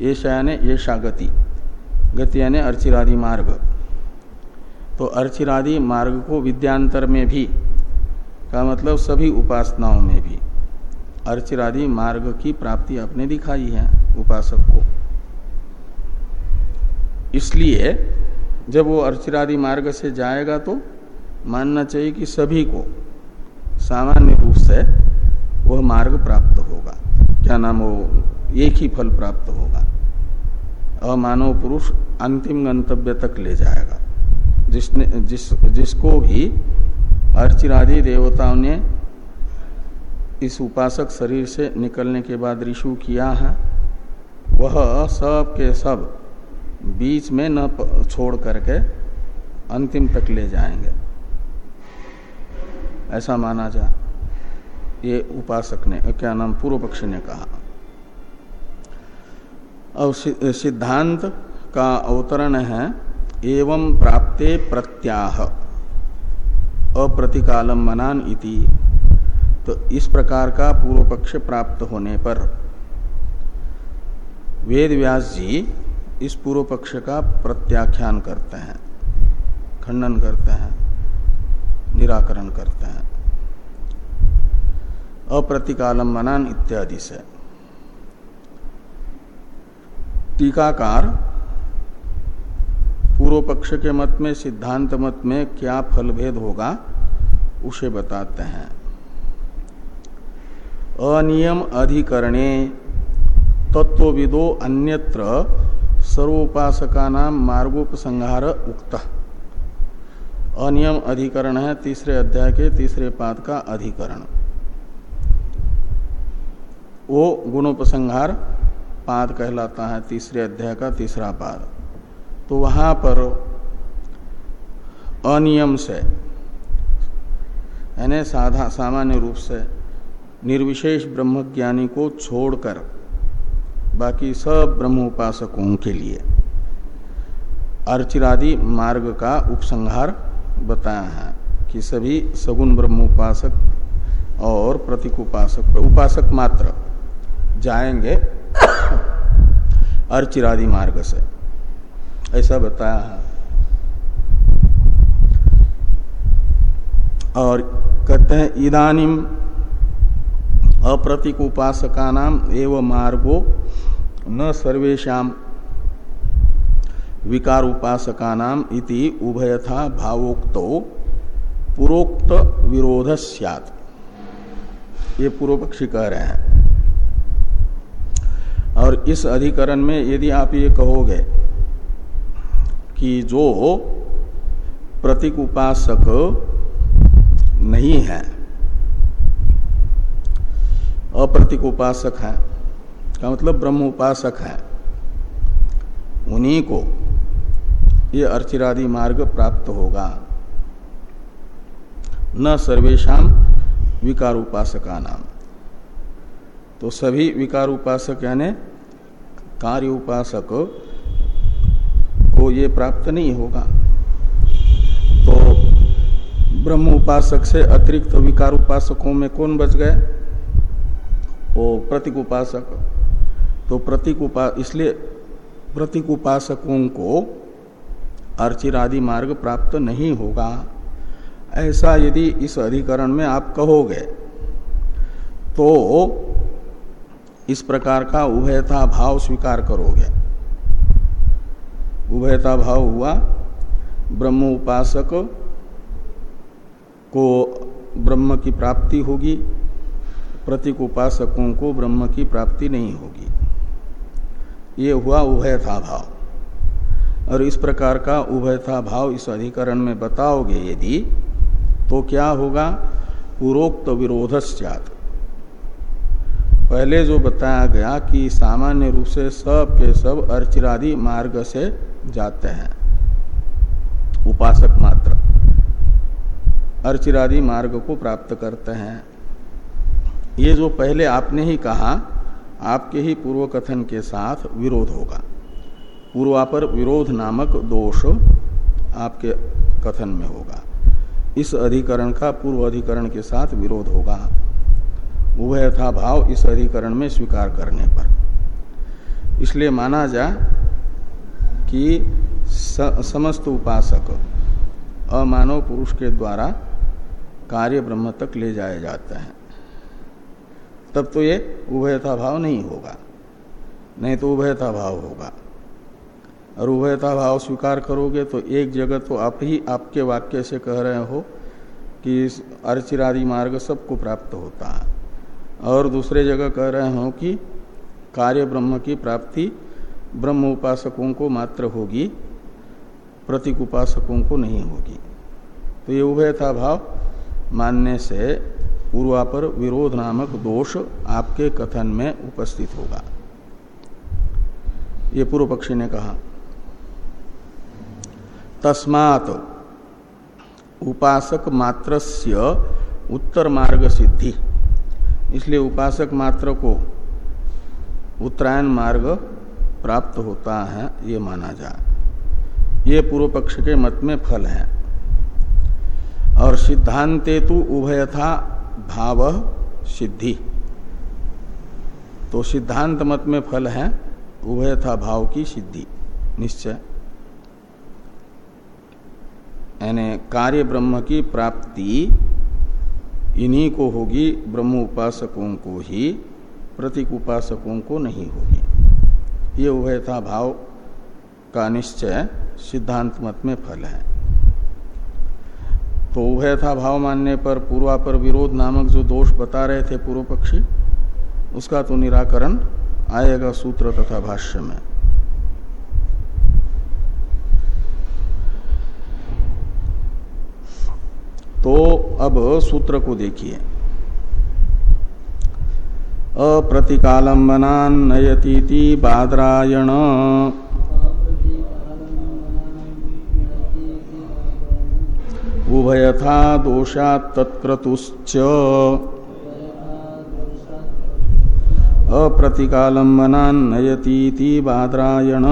ऐसा यानी ऐसा गति। गति यानी अर्चिरादि मार्ग। तो अर्चिरादि मार्ग को विद्यांतर में भी, का मतलब सभी उपासनाओं में भी, अर्चिरादि मार्ग की प्राप्ति आपने दिखाई है उपासक को। इसलिए जब वो अर्चिरादि मार्ग से जाएगा तो मानना चाहिए कि सभी को सामान्य रूप से वह मार्ग प्राप्त होगा। क्या नाम वो? एक ही फल प्राप्त होगा। अमानव पुरुष अंतिम गंतव्य तक ले जाएगा। जिसने, जिस, जिसको भी अर्चिरादि देवताओं ने इस उपासक शरीर से निकलने के बाद ऋषु किया है, वह सब के सब बीच में न छोड़ करके अंतिम तक ले जाएँगे। ऐसा माना जा, ये उपासक ने, क्या नाम, पूर्व पक्ष ने कहा। और सिद्धांत का अवतरण है, एवं प्राप्ते प्रत्याह, अप्रतिकालम मनान इति। तो इस प्रकार का पूर्व पक्ष प्राप्त होने पर वेद व्यास जी इस पूर्व पक्ष का प्रत्याख्यान करते हैं, खंडन करते हैं, निराकरण करते हैं। अप्रतिकालंबनान इत्यादि से। टीकाकार पूर्व पक्ष के मत में, सिद्धांत मत में क्या फलभेद होगा, उसे बताते हैं। अनियम अधिकरणे तत्वविदो अन्यत्र सर्वोपासका नाम मार्गोपसंहार उक्त। अनियम अधिकरण है, तीसरे अध्याय के तीसरे पाद का अधिकरण। वो गुणोपसंहार पाद कहलाता है, तीसरे अध्याय का तीसरा पाद। तो वहाँ पर अनियम से, यानी साधा, सामान्य रूप से निर्विशेष ब्रह्मज्ञानी को छोड़कर बाकी सब ब्रह्म उपासकों के लिए। अर्चिरादि मार्ग का उपसंहार बताया है कि सभी सगुण ब्रह्म उपासक और प्रतीक उपासक उपासक मात्र जाएँगे [coughs] अर्चिरादि मार्ग से। ऐसा बताया है। और कहते हैं इदानिम अप्रतिक उपासका नाम एवं मार्गो न सर्वेशा विकार उपासका नाम इति उभयथा भावोक्त। पुरोक्त विरोध सियात। ये पूर्व पक्षी कह रहे हैं। और इस अधिकरण में यदि आप ये कहोगे कि जो प्रतीक उपासक नहीं है अप्रतिक उपासक है। का मतलब ब्रह्म उपासक है। उन्हीं को ये अर्चिरादि मार्ग प्राप्त होगा। न सर्वेशा विकार उपासका नाम तो सभी विकार उपासक यानी कार्य उपासक को ये प्राप्त नहीं होगा। तो ब्रह्म उपासक से अतिरिक्त विकार उपासकों में कौन बच गए? वो प्रतीक उपासक तो प्रतीक उपा इसलिए प्रतीक उपासकों को अर्चिरादि मार्ग प्राप्त नहीं होगा। ऐसा यदि इस अधिकरण में आप कहोगे तो इस प्रकार का उभयता भाव स्वीकार करोगे। उभयता भाव हुआ, ब्रह्म उपासक को ब्रह्म की प्राप्ति होगी प्रतीक उपासकों को ब्रह्म की प्राप्ति नहीं होगी। ये हुआ उभयथा भाव और इस प्रकार का उभयथा भाव इस अधिकरण में बताओगे यदि तो क्या होगा? पूर्वोक्त विरोधस्यात पहले जो बताया गया कि सामान्य रूप से सब के सब अर्चिरादि मार्ग से जाते हैं। उपासक मात्र। अर्चिरादि मार्ग को प्राप्त करते हैं। ये जो पहले आपने ही कहा, आपके ही पूर्व कथन के साथ विरोध होगा। पूर्वापर विरोध नामक दोष आपके कथन में होगा। इस अधिकरण का पूर्व अधिकरण के साथ विरोध होगा। उभयथा भाव इस अधिकरण में स्वीकार करने पर। इसलिए माना जा कि समस्त उपासक अमानव पुरुष के द्वारा कार्य ब्रह्म तक ले जाए जाते हैं। तब तो ये उभयता भाव नहीं होगा। नहीं तो उभयता भाव होगा। और उभयता भाव स्वीकार करोगे तो एक जगह तो आप ही आपके वाक्य से कह रहे हो कि अर्चिरादि मार्ग सबको प्राप्त होता है। और दूसरे जगह कह रहे हो कि कार्य ब्रह्म की प्राप्ति ब्रह्म उपासकों को मात्र होगी, प्रतीक उपासकों को नहीं होगी। तो ये उभयता भाव मानने से पूर्वापर विरोध नामक दोष आपके कथन में उपस्थित होगा। ये पूर्व पक्षी ने कहा, तस्मात उपासक मात्रस्य उत्तर मार्ग सिद्धि। इसलिए उपासक मात्र को उत्तरायण मार्ग प्राप्त होता है, ये माना जाए ये पूर्व पक्ष के मत में फल है। और सिद्धांते तो उभयथा भाव सिद्धि। तो सिद्धांत मत में फल है उभयथा भाव की सिद्धि, निश्चय। यानी कार्य ब्रह्म की प्राप्ति इन्हीं को होगी, ब्रह्म उपासकों को ही, प्रतीक उपासकों को नहीं होगी। ये उभयथा भाव का निश्चय सिद्धांत मत में फल है। तो उभयथा भाव मानने पर पूर्वा पर विरोध नामक जो दोष बता रहे थे पूर्व पक्षी उसका तो निराकरण आएगा सूत्र तथा भाष्य में। तो अब सूत्र को देखिए। अप्रतिकालंबना नयती बादरायण। उभयथा दोषा तत्क्रतुश्च अप्रतिकालंबना नयती बाद्रायण।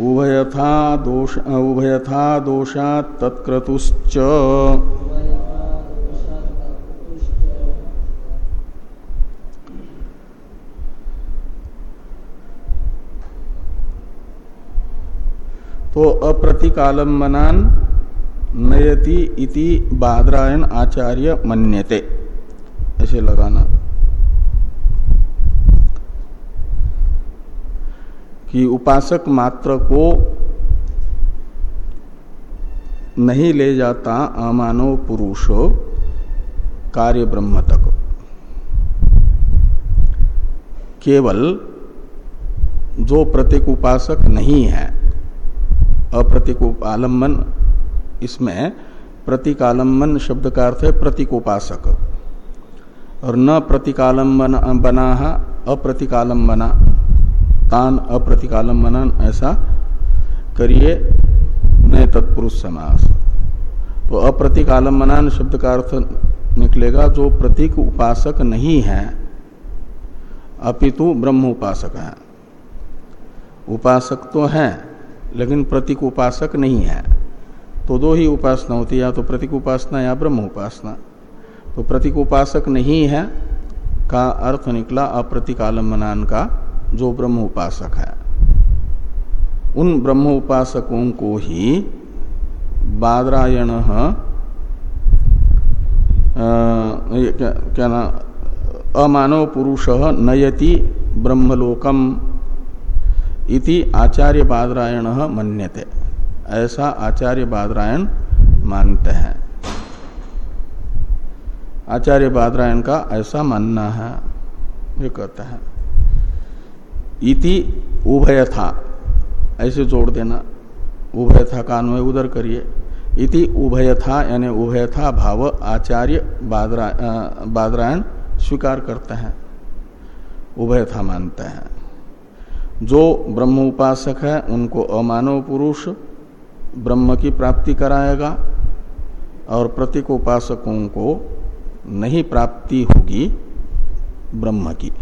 उभयथा दोष उभयथा दोषा तत्क्रतुश्च तो अप्रतिकालम्बनान नयति इति बादरायण आचार्य मन्यते। ऐसे लगाना। कि उपासक मात्र को नहीं ले जाता अमानव पुरुष कार्य ब्रह्म तक। केवल जो प्रत्येक उपासक नहीं है अप्रतीक आलंबन इसमें प्रतीकालंबन शब्द का अर्थ है प्रतीकोपासक। और न प्रतीकालंबन बना अप्रतिकालंबना तान अप्रतिकालंबन ऐसा करिए, नए तत्पुरुष समास। तो अप्रतिकालंबनान शब्द का अर्थ निकलेगा, जो प्रतीक उपासक नहीं है, अपितु ब्रह्म उपासक है। उपासक तो है। लेकिन प्रतीक उपासक नहीं है। तो दो ही उपासना होती है या तो प्रतीक उपासना या ब्रह्म उपासना। तो प्रतीक उपासक नहीं है का अर्थ निकला अप्रतिकालम्बनान का जो ब्रह्म उपासक है। उन ब्रह्म उपासकों को ही बादरायण क्या, क्या ना अमानव पुरुष नयति ब्रह्मलोकम इति आचार्य बादरायण मन्यते। ऐसा आचार्य बादरायण मानते हैं। आचार्य बादरायण का ऐसा मानना है ये कहता है। इति उभय था ऐसे जोड़ देना। उभय था का अन्वय उधर करिए। इति उभय था यानी उभय था भाव आचार्य बादरा, बादरायण स्वीकार करते हैं। उभय था मानते हैं। जो ब्रह्म उपासक है, उनको अमानव पुरुष ब्रह्म की प्राप्ति कराएगा और प्रतीक उपासकों को नहीं प्राप्ति होगी ब्रह्म की।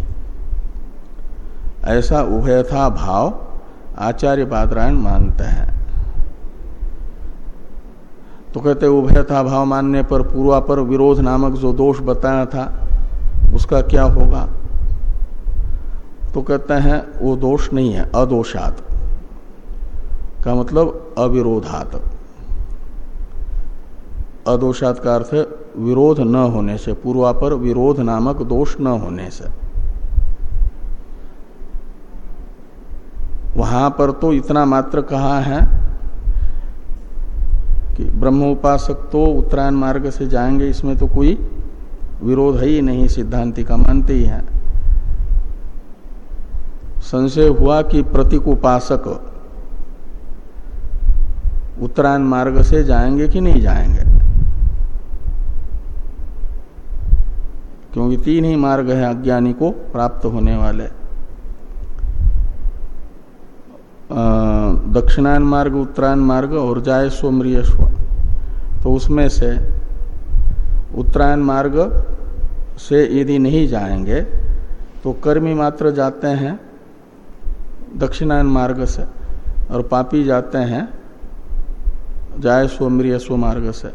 ऐसा उभयथा भाव आचार्य बादरायण मानते हैं। तो कहते, उभयथा भाव मानने पर पूर्वापर विरोध नामक जो दोष बताया था, उसका क्या होगा? तो कहते हैं, वो दोष नहीं है, अदोषात। का मतलब अविरोधात। अदोषात का अर्थ विरोध न होने से पूर्वापर विरोध नामक दोष न होने से। वहाँ पर तो इतना मात्र कहा है कि ब्रह्म उपासक तो उत्तरायण मार्ग से जाएँगे, इसमें तो कोई विरोध है ही नहीं, सिद्धांति का मानते ही है। संशय हुआ कि प्रतीक उपासक उत्तरायण मार्ग से जाएँगे कि नहीं जाएँगे? क्योंकि तीन ही मार्ग है अज्ञानी को प्राप्त होने वाले। दक्षिणायन मार्ग, उत्तरायण मार्ग और जाय सोमरियस्व तो उसमें से उत्तरायण मार्ग से यदि नहीं जाएँगे तो कर्मी मात्र जाते हैं दक्षिणायन मार्ग से और पापी जाते हैं, जाय सोमरिय मार्ग से।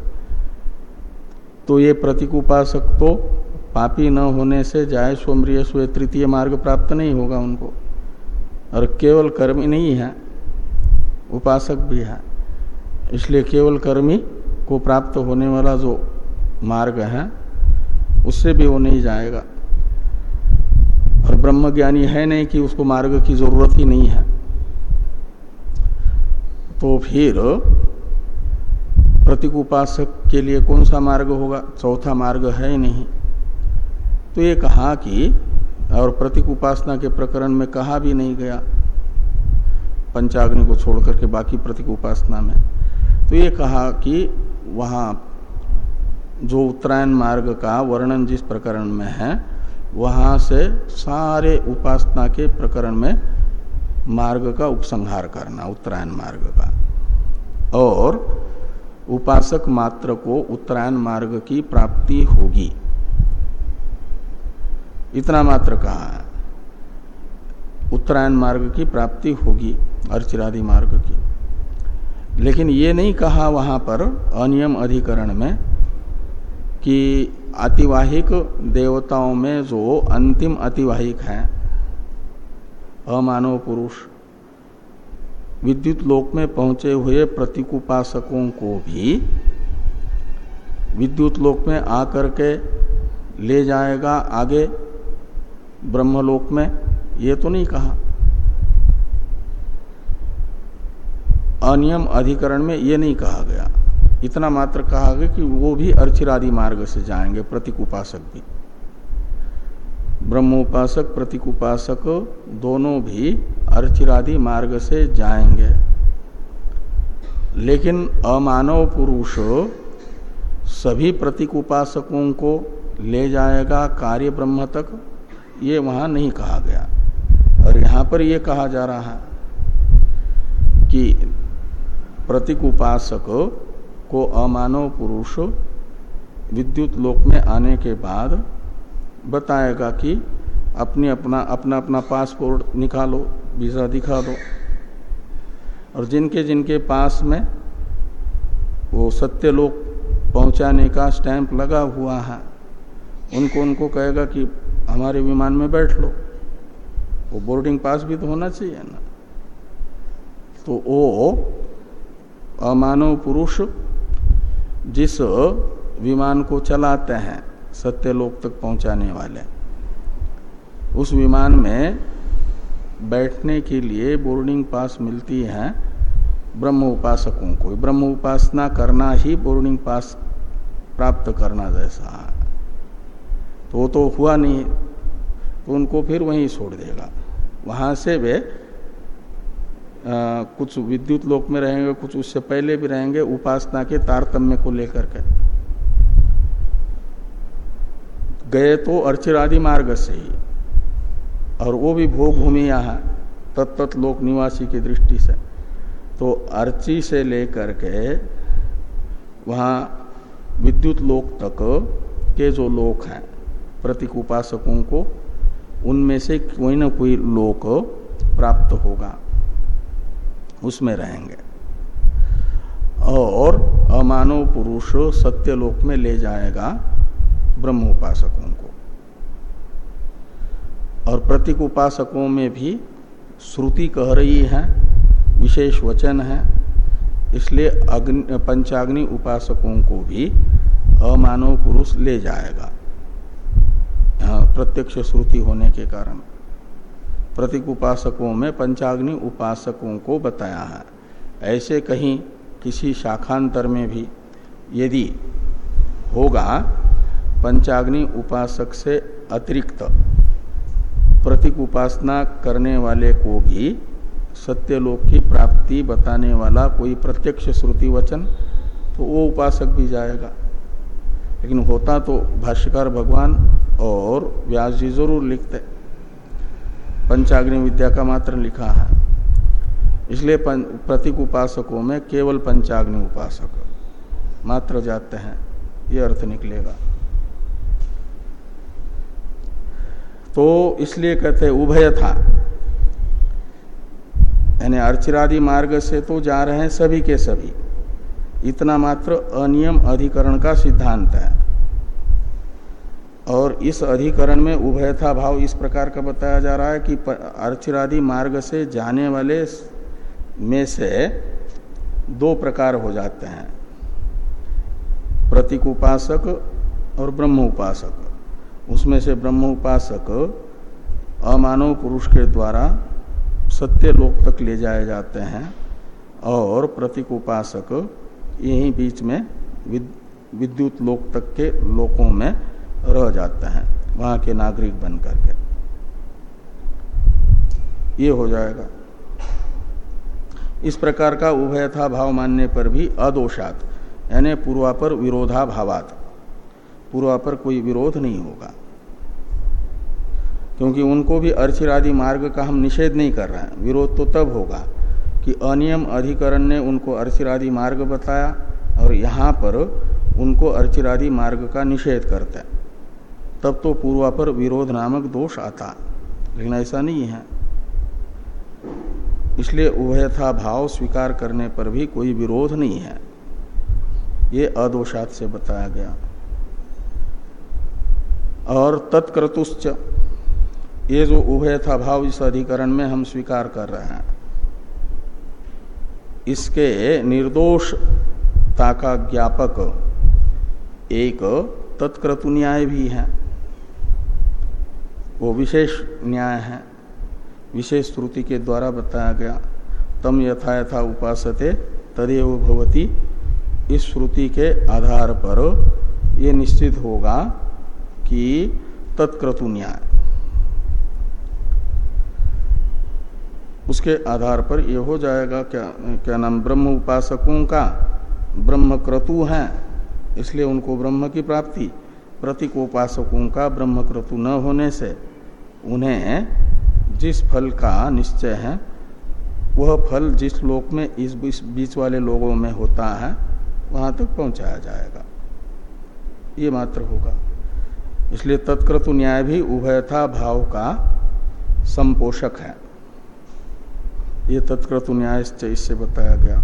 तो ये प्रतीक उपासक तो पापी न होने से जाय सोमरिय स्व तृतीय मार्ग प्राप्त नहीं होगा उनको। और केवल कर्मी नहीं है, उपासक भी है। इसलिए केवल कर्मी को प्राप्त होने वाला जो मार्ग है, उससे भी वो नहीं जाएगा। और ब्रह्म ज्ञानी है नहीं कि उसको मार्ग की ज़रूरत ही नहीं है। तो फिर प्रतीक उपासक के लिए कौन सा मार्ग होगा? चौथा मार्ग है ही नहीं। तो ये कहा कि, और प्रतीक उपासना के प्रकरण में कहा भी नहीं गया। पंचाग्नि को छोड़ करके बाकी प्रतीक उपासना में। तो ये कहा कि वहाँ जो उत्तरायण मार्ग का वर्णन जिस प्रकरण में है वहाँ से सारे उपासना के प्रकरण में मार्ग का उपसंहार करना, उत्तरायण मार्ग का। और उपासक मात्र को उत्तरायण मार्ग की प्राप्ति होगी। इतना मात्र कहा है। उत्तरायण मार्ग की प्राप्ति होगी, अर्चिरादि मार्ग की। लेकिन ये नहीं कहा वहाँ पर अनियम अधिकरण में कि अतिवाहिक देवताओं में जो अंतिम अतिवाहिक है, अमानव पुरुष, विद्युत लोक में पहुँचे हुए प्रतीकुपासकों को भी विद्युत लोक में आकर के ले जाएगा आगे ब्रह्मलोक में, ये तो नहीं कहा। अनियम अधिकरण में ये नहीं कहा गया। इतना मात्र कहा गया कि वो भी अर्चिरादि मार्ग से जाएँगे, प्रतीक उपासक भी। ब्रह्मोपासक प्रतीक उपासक दोनों भी अर्चिरादि मार्ग से जाएँगे। लेकिन अमानव पुरुष सभी प्रतीक उपासकों को ले जाएगा कार्य ब्रह्म तक, ये वहाँ नहीं कहा गया। और यहाँ पर यह कहा जा रहा है कि प्रतीक उपासक को अमानव पुरुष विद्युत लोक में आने के बाद बताएगा कि अपने अपना अपना अपना पासपोर्ट निकालो, वीज़ा दिखा दो। और जिनके जिनके पास में वो सत्य लोक पहुँचाने का स्टैंप लगा हुआ है, उनको उनको कहेगा कि हमारे विमान में बैठ लो। वो बोर्डिंग पास भी तो होना चाहिए ना। तो वो अमानव पुरुष जिस विमान को चलाते हैं सत्यलोक तक पहुँचाने वाले, उस विमान में बैठने के लिए बोर्डिंग पास मिलती है ब्रह्म उपासकों को। ब्रह्म उपासना करना ही बोर्डिंग पास प्राप्त करना जैसा है। तो वो तो हुआ नहीं तो उनको फिर वहीं छोड़ देगा। वहाँ से वे कुछ विद्युत लोक में रहेंगे, कुछ उससे पहले भी रहेंगे, उपासना के तारतम्य को लेकर के। गए तो अर्चिरादि मार्ग से ही। और वो भी भोग भूमि यहाँ तत्त लोक निवासी की दृष्टि से। तो अर्ची से लेकर के वहाँ विद्युत लोक तक के जो लोक हैं, प्रतीक उपासकों को, उनमें से कोई ना कोई लोक प्राप्त होगा। उसमें रहेंगे। और अमानव पुरुष सत्य लोक में ले जाएगा ब्रह्म उपासकों को। और प्रतीक उपासकों में भी श्रुति कह रही है, विशेष वचन है, इसलिए अग्नि, पंचाग्नि उपासकों को भी अमानव पुरुष ले जाएगा। प्रत्यक्ष श्रुति होने के कारण। प्रतीक उपासकों में पंचाग्नि उपासकों को बताया है। ऐसे कहीं किसी शाखांतर में भी यदि होगा, पंचाग्नि उपासक से अतिरिक्त प्रतीक उपासना करने वाले को भी सत्यलोक की प्राप्ति बताने वाला कोई प्रत्यक्ष श्रुति वचन तो वो उपासक भी जाएगा। लेकिन होता तो भाष्यकार भगवान और व्यास जी ज़रूर लिखते। पंचाग्नि विद्या का मात्र लिखा है। इसलिए प्रतीक उपासकों में केवल पंचाग्नि उपासक मात्र जाते हैं, ये अर्थ निकलेगा। तो इसलिए कहते उभय था। यानी अर्चिरादि मार्ग से तो जा रहे हैं सभी के सभी। इतना मात्र अनियम अधिकरण का सिद्धांत है। और इस अधिकरण में उभयथा भाव इस प्रकार का बताया जा रहा है कि अर्चिरादि मार्ग से जाने वाले में से दो प्रकार हो जाते हैं। प्रतीक उपासक और ब्रह्म उपासक। उसमें से ब्रह्म उपासक अमानव पुरुष के द्वारा सत्य लोक तक ले जाए जाते हैं और प्रतीक उपासक यही बीच में विद्युत लोक तक के लोकों में रह जाते हैं, वहाँ के नागरिक बन करके ये हो जाएगा। इस प्रकार का उभयथा भाव मानने पर भी अदोषात, यानी पूर्वा पर विरोधा भावात पूर्वा पर कोई विरोध नहीं होगा। क्योंकि उनको भी अर्चिरादि मार्ग का हम निषेध नहीं कर रहे हैं। विरोध तो तब होगा कि अनियम अधिकरण ने उनको अर्चिरादि मार्ग बताया और यहाँ पर उनको अर्चिरादि मार्ग का निषेध करते हैं। तब तो पूर्वा पर विरोध नामक दोष आता। लेकिन ऐसा नहीं है। इसलिए उभयथा भाव स्वीकार करने पर भी कोई विरोध नहीं है। ये अदोषात से बताया गया। और तत्क्रतुश्च ये जो उभयथा भाव इस अधिकरण में हम स्वीकार कर रहे हैं, इसके निर्दोषता का ज्ञापक एक तत्क्रतु न्याय भी है। वो विशेष न्याय है। विशेष श्रुति के द्वारा बताया गया, तम यथा यथा उपासते, तदेव भवती। इस श्रुति के आधार पर ये निश्चित होगा कि तत्क्रतु न्याय। उसके आधार पर यह हो जाएगा, क्या क्या नाम, ब्रह्म उपासकों का ब्रह्म क्रतु है, इसलिए उनको ब्रह्म की प्राप्ति। प्रतीक उपासकों का ब्रह्म क्रतु न होने से उन्हें जिस फल का निश्चय है, वह फल जिस लोक में, इस बीच वाले लोगों में होता है, वहाँ तक पहुँचाया जाएगा। ये मात्र होगा। इसलिए तत्क्रतु न्याय भी उभयथा भाव का संपोषक है। ये तत्क्रतु न्याय इससे बताया गया।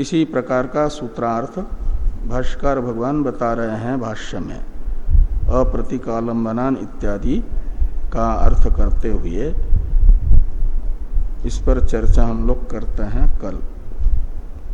इसी प्रकार का सूत्रार्थ भाष्कर भगवान बता रहे हैं भाष्य में अप्रतिकालंबनान इत्यादि का अर्थ करते हुए इस पर चर्चा हम लोग करते हैं कल।